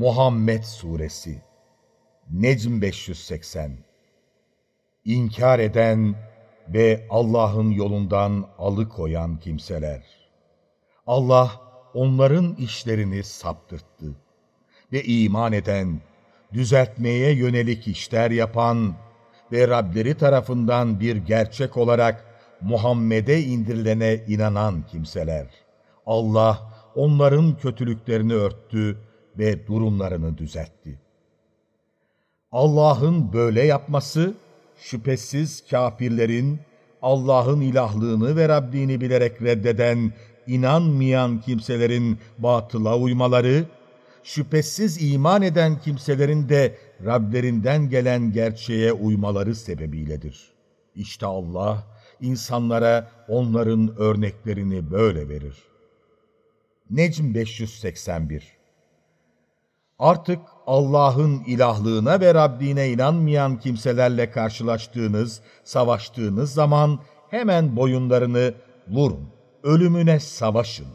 Muhammed Suresi Necm 580 İnkar eden ve Allah'ın yolundan alıkoyan kimseler. Allah onların işlerini saptırttı. Ve iman eden, düzeltmeye yönelik işler yapan ve Rableri tarafından bir gerçek olarak Muhammed'e indirilene inanan kimseler. Allah onların kötülüklerini örttü ve durumlarını düzeltti. Allah'ın böyle yapması, şüphesiz kafirlerin, Allah'ın ilahlığını ve Rabbini bilerek reddeden, inanmayan kimselerin batıla uymaları, şüphesiz iman eden kimselerin de Rablerinden gelen gerçeğe uymaları sebebiyledir. İşte Allah, insanlara onların örneklerini böyle verir. Necm 581 Artık Allah'ın ilahlığına ve Rabbine inanmayan kimselerle karşılaştığınız, savaştığınız zaman hemen boyunlarını vurun, ölümüne savaşın.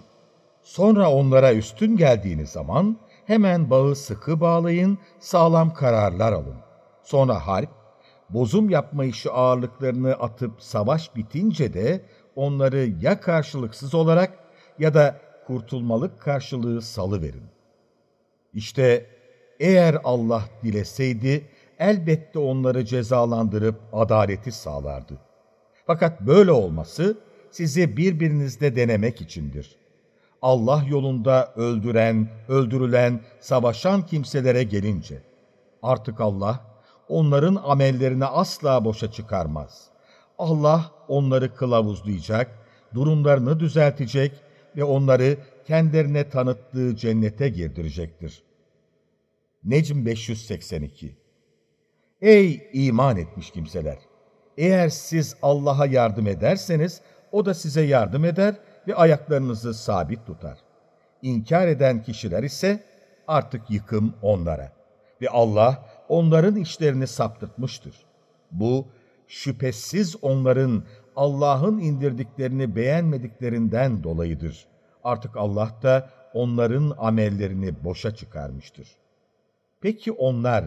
Sonra onlara üstün geldiğiniz zaman hemen bağı sıkı bağlayın, sağlam kararlar alın. Sonra harp, bozum yapma işi ağırlıklarını atıp savaş bitince de onları ya karşılıksız olarak ya da kurtulmalık karşılığı salıverin. İşte eğer Allah dileseydi elbette onları cezalandırıp adaleti sağlardı. Fakat böyle olması sizi birbirinizde denemek içindir. Allah yolunda öldüren, öldürülen, savaşan kimselere gelince artık Allah onların amellerini asla boşa çıkarmaz. Allah onları kılavuzlayacak, durumlarını düzeltecek ve onları kendilerine tanıttığı cennete girdirecektir. Necm 582 Ey iman etmiş kimseler! Eğer siz Allah'a yardım ederseniz, O da size yardım eder ve ayaklarınızı sabit tutar. İnkar eden kişiler ise artık yıkım onlara. Ve Allah onların işlerini saptırtmıştır. Bu, şüphesiz onların Allah'ın indirdiklerini beğenmediklerinden dolayıdır. Artık Allah da onların amellerini boşa çıkarmıştır. Peki onlar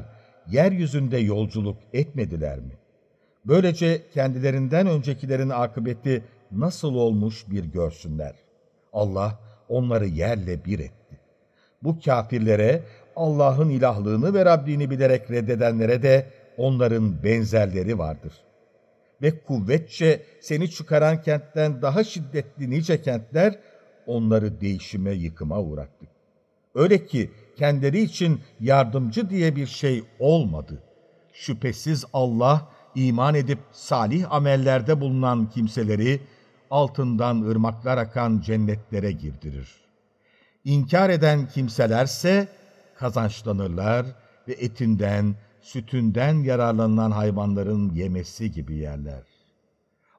yeryüzünde yolculuk etmediler mi? Böylece kendilerinden öncekilerin akıbeti nasıl olmuş bir görsünler. Allah onları yerle bir etti. Bu kafirlere, Allah'ın ilahlığını ve Rabbini bilerek reddedenlere de onların benzerleri vardır. Ve kuvvetçe seni çıkaran kentten daha şiddetli nice kentler, onları değişime, yıkıma uğrattık. Öyle ki kendileri için yardımcı diye bir şey olmadı. Şüphesiz Allah, iman edip salih amellerde bulunan kimseleri, altından ırmaklar akan cennetlere girdirir. İnkar eden kimselerse kazançlanırlar ve etinden, sütünden yararlanılan hayvanların yemesi gibi yerler.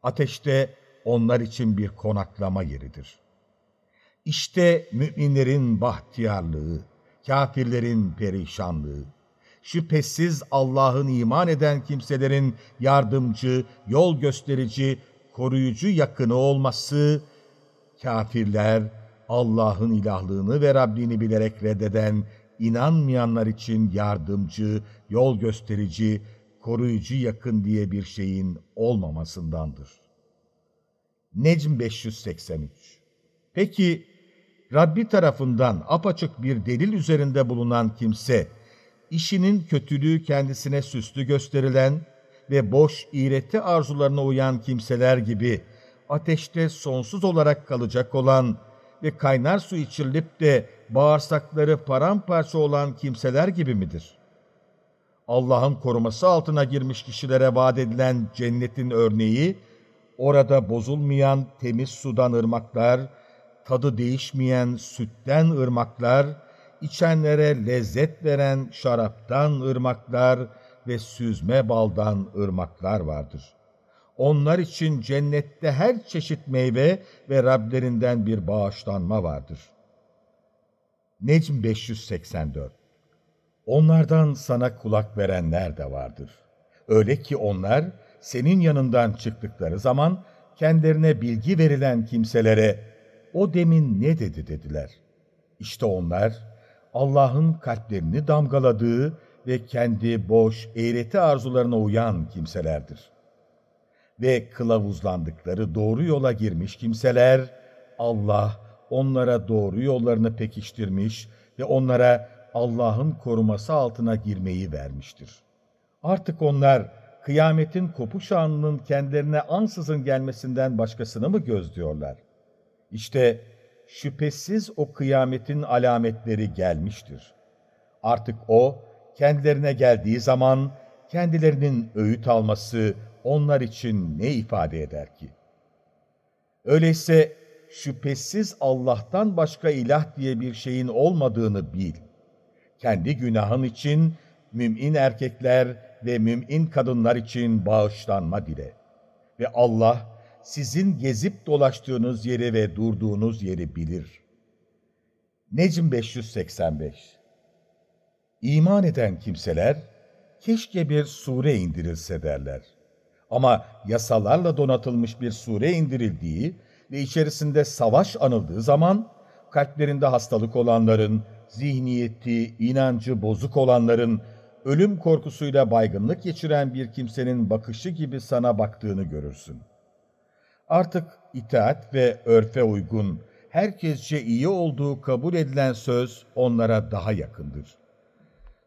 Ateşte onlar için bir konaklama yeridir. İşte müminlerin bahtiyarlığı, kafirlerin perişanlığı. Şüphesiz Allah'ın iman eden kimselerin yardımcı, yol gösterici, koruyucu yakını olması, kafirler Allah'ın ilahlığını ve Rabbini bilerek reddeden, inanmayanlar için yardımcı, yol gösterici, koruyucu yakın diye bir şeyin olmamasındandır. Necm 583 Peki, Rabbi tarafından apaçık bir delil üzerinde bulunan kimse, işinin kötülüğü kendisine süslü gösterilen, ve boş iğreti arzularına uyan kimseler gibi ateşte sonsuz olarak kalacak olan ve kaynar su içirilip de bağırsakları paramparça olan kimseler gibi midir? Allah'ın koruması altına girmiş kişilere vaat edilen cennetin örneği, orada bozulmayan temiz sudan ırmaklar, tadı değişmeyen sütten ırmaklar, içenlere lezzet veren şaraptan ırmaklar ve süzme baldan ırmaklar vardır. Onlar için cennette her çeşit meyve ve Rablerinden bir bağışlanma vardır. Necm 584 Onlardan sana kulak verenler de vardır. Öyle ki onlar senin yanından çıktıkları zaman kendilerine bilgi verilen kimselere o demin ne dedi dediler. İşte onlar Allah'ın kalplerini damgaladığı ve kendi boş, eğreti arzularına uyan kimselerdir. Ve kılavuzlandıkları doğru yola girmiş kimseler, Allah onlara doğru yollarını pekiştirmiş ve onlara Allah'ın koruması altına girmeyi vermiştir. Artık onlar kıyametin kopuş anının kendilerine ansızın gelmesinden başkasını mı gözlüyorlar? İşte şüphesiz o kıyametin alametleri gelmiştir. Artık o, kendilerine geldiği zaman kendilerinin öğüt alması onlar için ne ifade eder ki? Öyleyse şüphesiz Allah'tan başka ilah diye bir şeyin olmadığını bil. Kendi günahın için mümin erkekler ve mümin kadınlar için bağışlanma dile. Ve Allah sizin gezip dolaştığınız yeri ve durduğunuz yeri bilir. Necm 585 İman eden kimseler, keşke bir sure indirilse derler. Ama yasalarla donatılmış bir sure indirildiği ve içerisinde savaş anıldığı zaman, kalplerinde hastalık olanların, zihniyeti, inancı bozuk olanların, ölüm korkusuyla baygınlık geçiren bir kimsenin bakışı gibi sana baktığını görürsün. Artık itaat ve örfe uygun, herkesçe iyi olduğu kabul edilen söz onlara daha yakındır.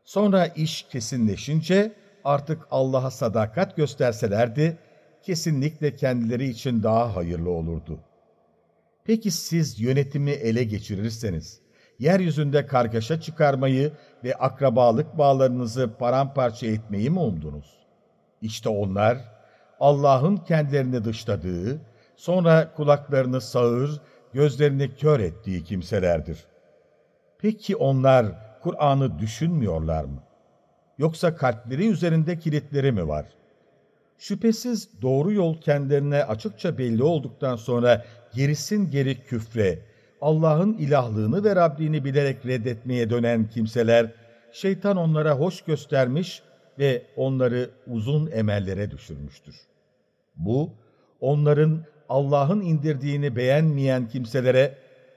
Sonra iş kesinleşince artık Allah'a sadakat gösterselerdi, kesinlikle kendileri için daha hayırlı olurdu. Peki siz yönetimi ele geçirirseniz, yeryüzünde kargaşa çıkarmayı ve akrabalık bağlarınızı paramparça etmeyi mi umdunuz? İşte onlar, Allah'ın kendilerini dışladığı, sonra kulaklarını sağır, gözlerini kör ettiği kimselerdir. Peki onlar Kur'an'ı düşünmüyorlar mı? Yoksa kalpleri üzerinde kilitleri mi var? Şüphesiz doğru yol kendilerine açıkça belli olduktan sonra gerisin geri küfre, Allah'ın ilahlığını ve Rabbini bilerek reddetmeye dönen kimseler, şeytan onlara hoş göstermiş ve onları uzun emellere düşürmüştür. Bu, onların Allah'ın indirdiğini beğenmeyen kimselere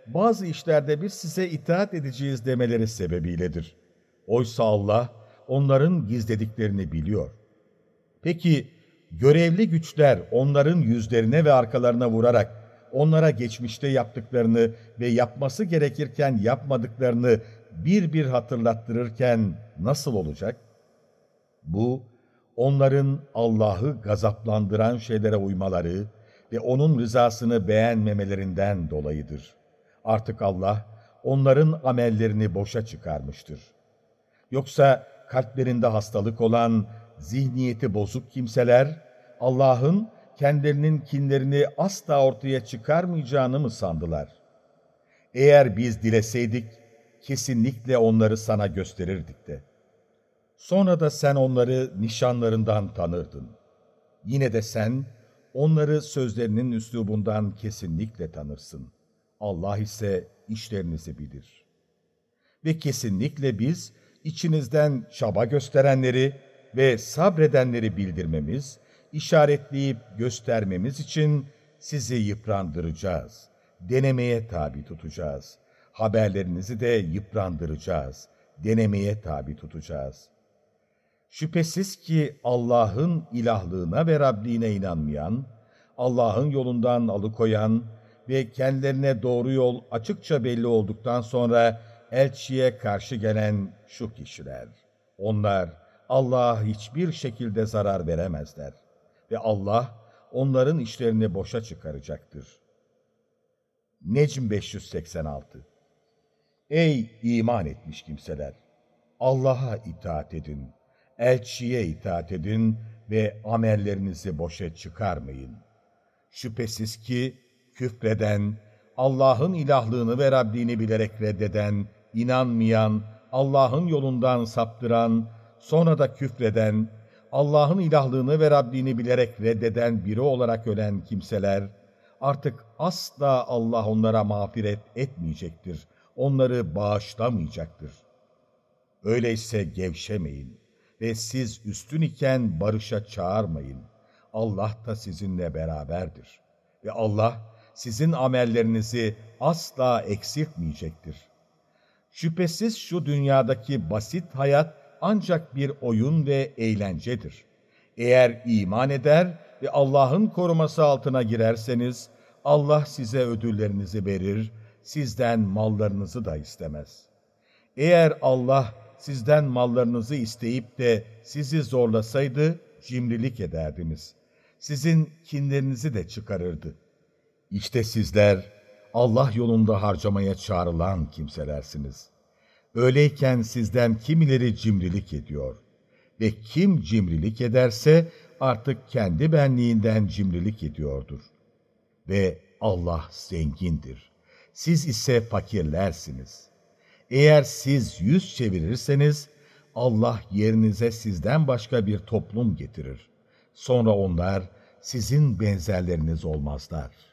bazı işlerde biz size itaat edeceğiz demeleri sebebiyledir. Oysa Allah onların gizlediklerini biliyor. Peki görevli güçler onların yüzlerine ve arkalarına vurarak onlara geçmişte yaptıklarını ve yapması gerekirken yapmadıklarını bir bir hatırlattırırken nasıl olacak? Bu, onların Allah'ı gazaplandıran şeylere uymaları ve O'nun rızasını beğenmemelerinden dolayıdır. Artık Allah, onların amellerini boşa çıkarmıştır. Yoksa kalplerinde hastalık olan, zihniyeti bozuk kimseler, Allah'ın kendilerinin kinlerini asla ortaya çıkarmayacağını mı sandılar? Eğer biz dileseydik, kesinlikle onları sana gösterirdik de. Sonra da sen onları nişanlarından tanırdın. Yine de sen onları sözlerinin üslubundan kesinlikle tanırsın. Allah ise işlerinizi bilir. Ve kesinlikle biz içinizden çaba gösterenleri ve sabredenleri bildirmemiz, işaretleyip göstermemiz için sizi yıprandıracağız. Denemeye tabi tutacağız. Haberlerinizi de yıprandıracağız. Denemeye tabi tutacağız. Şüphesiz ki Allah'ın ilahlığına ve Rabbine inanmayan, Allah'ın yolundan alıkoyan ve kendilerine doğru yol açıkça belli olduktan sonra elçiye karşı gelen şu kişiler. Onlar Allah'a hiçbir şekilde zarar veremezler ve Allah onların işlerini boşa çıkaracaktır. Necm 586 Ey iman etmiş kimseler! Allah'a itaat edin, elçiye itaat edin ve amellerinizi boşa çıkarmayın. Şüphesiz ki küfreden, Allah'ın ilahlığını ve Rabbini bilerek reddeden, inanmayan, Allah'ın yolundan saptıran, sonra da küfreden, Allah'ın ilahlığını ve Rabbini bilerek reddeden biri olarak ölen kimseler, artık asla Allah onlara mağfiret etmeyecektir, onları bağışlamayacaktır. Öyleyse gevşemeyin ve siz üstün iken barışa çağırmayın. Allah da sizinle beraberdir. Ve Allah sizin amellerinizi asla eksiltmeyecektir. Şüphesiz şu dünyadaki basit hayat ancak bir oyun ve eğlencedir. Eğer iman eder ve Allah'ın koruması altına girerseniz, Allah size ödüllerinizi verir, sizden mallarınızı da istemez. Eğer Allah sizden mallarınızı isteyip de sizi zorlasaydı, cimrilik ederdiniz. Sizin kinlerinizi de çıkarırdı. İşte sizler Allah yolunda harcamaya çağrılan kimselersiniz. Öyleyken sizden kimileri cimrilik ediyor. Ve kim cimrilik ederse artık kendi benliğinden cimrilik ediyordur. Ve Allah zengindir. Siz ise fakirlersiniz. Eğer siz yüz çevirirseniz Allah yerinize sizden başka bir toplum getirir. Sonra onlar sizin benzerleriniz olmazlar.''